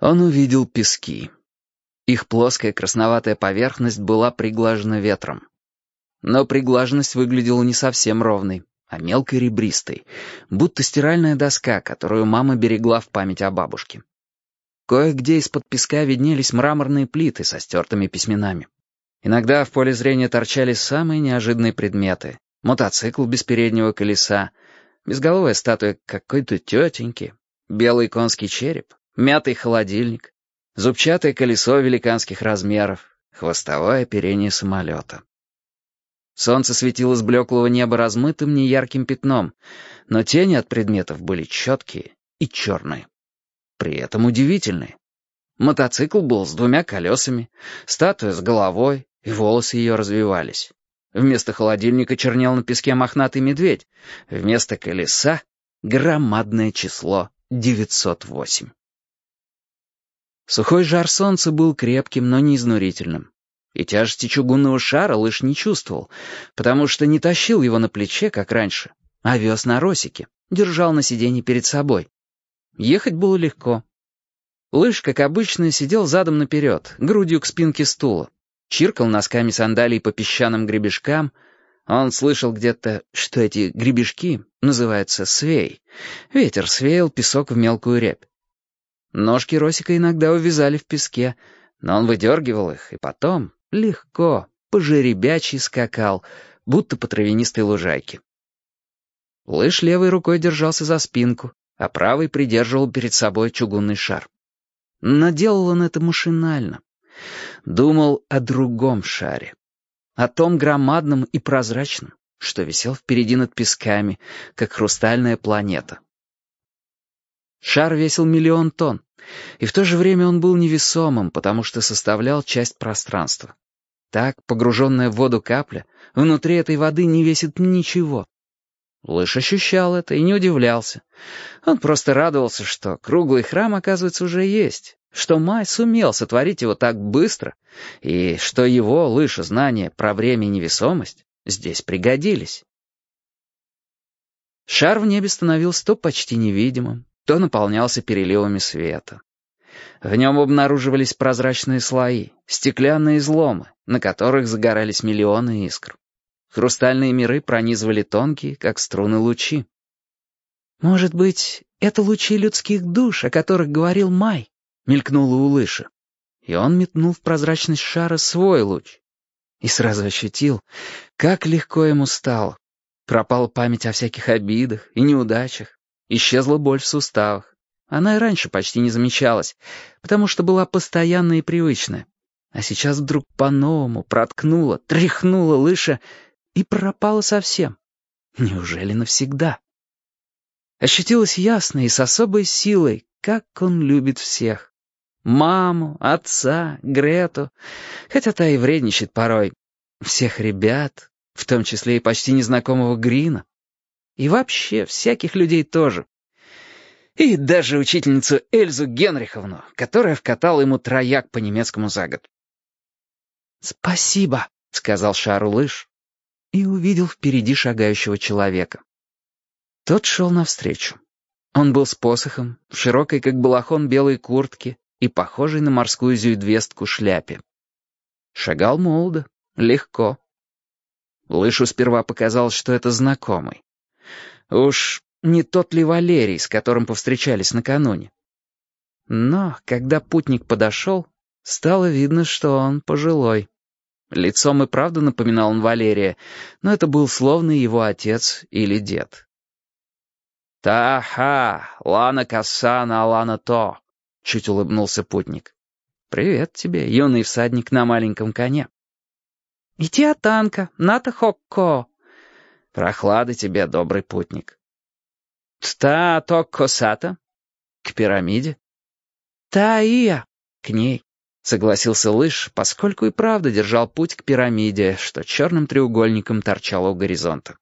Он увидел пески. Их плоская красноватая поверхность была приглажена ветром. Но приглаженность выглядела не совсем ровной, а мелкой ребристой, будто стиральная доска, которую мама берегла в память о бабушке. Кое-где из-под песка виднелись мраморные плиты со стертыми письменами. Иногда в поле зрения торчали самые неожиданные предметы. Мотоцикл без переднего колеса, безголовая статуя какой-то тетеньки, белый конский череп, мятый холодильник, зубчатое колесо великанских размеров, хвостовое оперение самолета. Солнце светило с блеклого неба размытым неярким пятном, но тени от предметов были четкие и черные. При этом удивительные. Мотоцикл был с двумя колесами, статуя с головой, и волосы ее развивались. Вместо холодильника чернел на песке мохнатый медведь, вместо колеса — громадное число 908. Сухой жар солнца был крепким, но не изнурительным. И тяжести чугунного шара лыж не чувствовал, потому что не тащил его на плече, как раньше, а вез на росике, держал на сиденье перед собой. Ехать было легко. Лыж, как обычно, сидел задом наперед, грудью к спинке стула, чиркал носками сандалий по песчаным гребешкам. Он слышал где-то, что эти гребешки называются свей. Ветер свеял песок в мелкую рябь. Ножки Росика иногда увязали в песке, но он выдергивал их, и потом легко, пожеребячий скакал, будто по травянистой лужайке. Лыж левой рукой держался за спинку, а правой придерживал перед собой чугунный шар. Но делал он это машинально. Думал о другом шаре. О том громадном и прозрачном, что висел впереди над песками, как хрустальная планета. Шар весил миллион тонн, и в то же время он был невесомым, потому что составлял часть пространства. Так, погруженная в воду капля, внутри этой воды не весит ничего. Лыж ощущал это и не удивлялся. Он просто радовался, что круглый храм, оказывается, уже есть, что Май сумел сотворить его так быстро, и что его, Лыша, знания про время и невесомость здесь пригодились. Шар в небе становился то почти невидимым, то наполнялся переливами света. В нем обнаруживались прозрачные слои, стеклянные изломы, на которых загорались миллионы искр. Хрустальные миры пронизывали тонкие, как струны, лучи. «Может быть, это лучи людских душ, о которых говорил Май?» — мелькнула у Лыша. И он метнул в прозрачность шара свой луч. И сразу ощутил, как легко ему стало. Пропала память о всяких обидах и неудачах, Исчезла боль в суставах. Она и раньше почти не замечалась, потому что была постоянная и привычная. А сейчас вдруг по-новому проткнула, тряхнула лыша и пропала совсем. Неужели навсегда? Ощутилось ясно и с особой силой, как он любит всех. Маму, отца, Грету, хотя та и вредничает порой. Всех ребят, в том числе и почти незнакомого Грина. И вообще, всяких людей тоже. И даже учительницу Эльзу Генриховну, которая вкатала ему трояк по немецкому за год. «Спасибо», — сказал Шару Лыж и увидел впереди шагающего человека. Тот шел навстречу. Он был с посохом, в широкой, как балахон, белой куртке и похожей на морскую зюйдвестку шляпе. Шагал молодо, легко. Лышу сперва показалось, что это знакомый. Уж не тот ли Валерий, с которым повстречались накануне? Но, когда путник подошел, стало видно, что он пожилой. Лицом и правда напоминал он Валерия, но это был словно его отец или дед. «Та-ха! Лана Кассана, Лана То!» — чуть улыбнулся путник. «Привет тебе, юный всадник на маленьком коне». «И танка, ната хокко!» Прохлады тебе, добрый путник. Та то косата? К пирамиде? Та ия, к ней. Согласился Лыж, поскольку и правда держал путь к пирамиде, что черным треугольником торчало у горизонта.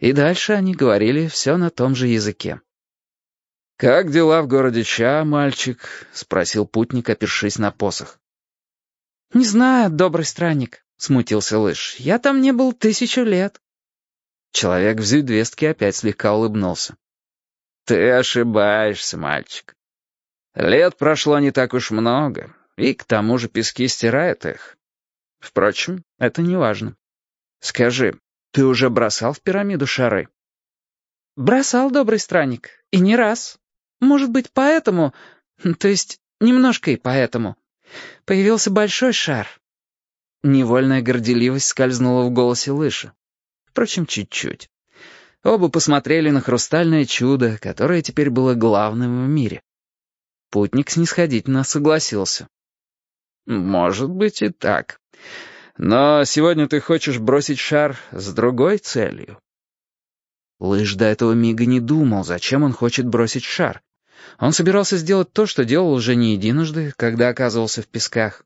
И дальше они говорили все на том же языке. «Как дела в городе Ча, мальчик?» — спросил путник, опершись на посох. «Не знаю, добрый странник», — смутился Лыж. «Я там не был тысячу лет». Человек в зюдвестке опять слегка улыбнулся. «Ты ошибаешься, мальчик. Лет прошло не так уж много, и к тому же пески стирают их. Впрочем, это не важно. Скажи, ты уже бросал в пирамиду шары? Бросал, добрый странник, и не раз. Может быть, поэтому, то есть немножко и поэтому, появился большой шар. Невольная горделивость скользнула в голосе Лыша. Впрочем, чуть-чуть. Оба посмотрели на хрустальное чудо, которое теперь было главным в мире. Путник снисходительно согласился. «Может быть и так. Но сегодня ты хочешь бросить шар с другой целью». Лыж до этого мига не думал, зачем он хочет бросить шар. Он собирался сделать то, что делал уже не единожды, когда оказывался в песках.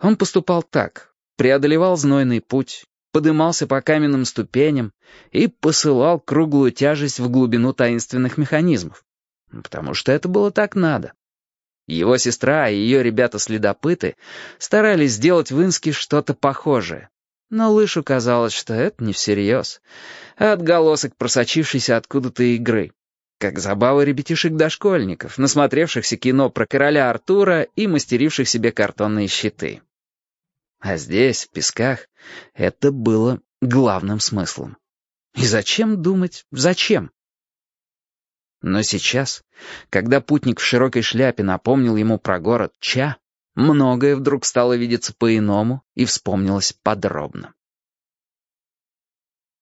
Он поступал так, преодолевал знойный путь, подымался по каменным ступеням и посылал круглую тяжесть в глубину таинственных механизмов. Потому что это было так надо. Его сестра и ее ребята-следопыты старались сделать в Инске что-то похожее. Но Лышу казалось, что это не всерьез, а отголосок просочившейся откуда-то игры. Как забавы ребятишек-дошкольников, насмотревшихся кино про короля Артура и мастеривших себе картонные щиты. А здесь, в песках, это было главным смыслом. И зачем думать, зачем? Но сейчас, когда путник в широкой шляпе напомнил ему про город Ча, многое вдруг стало видеться по-иному и вспомнилось подробно.